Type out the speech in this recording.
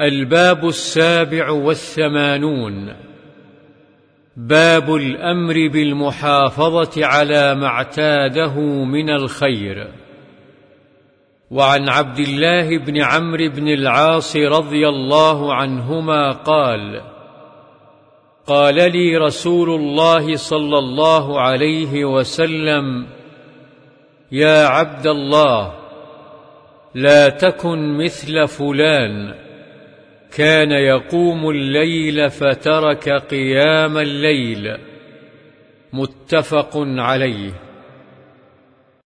الباب السابع والثمانون. باب الأمر بالمحافظة على ما اعتاده من الخير. وعن عبد الله بن عمرو بن العاص رضي الله عنهما قال قال لي رسول الله صلى الله عليه وسلم يا عبد الله لا تكن مثل فلان. كان يقوم الليل فترك قيام الليل. متفق عليه.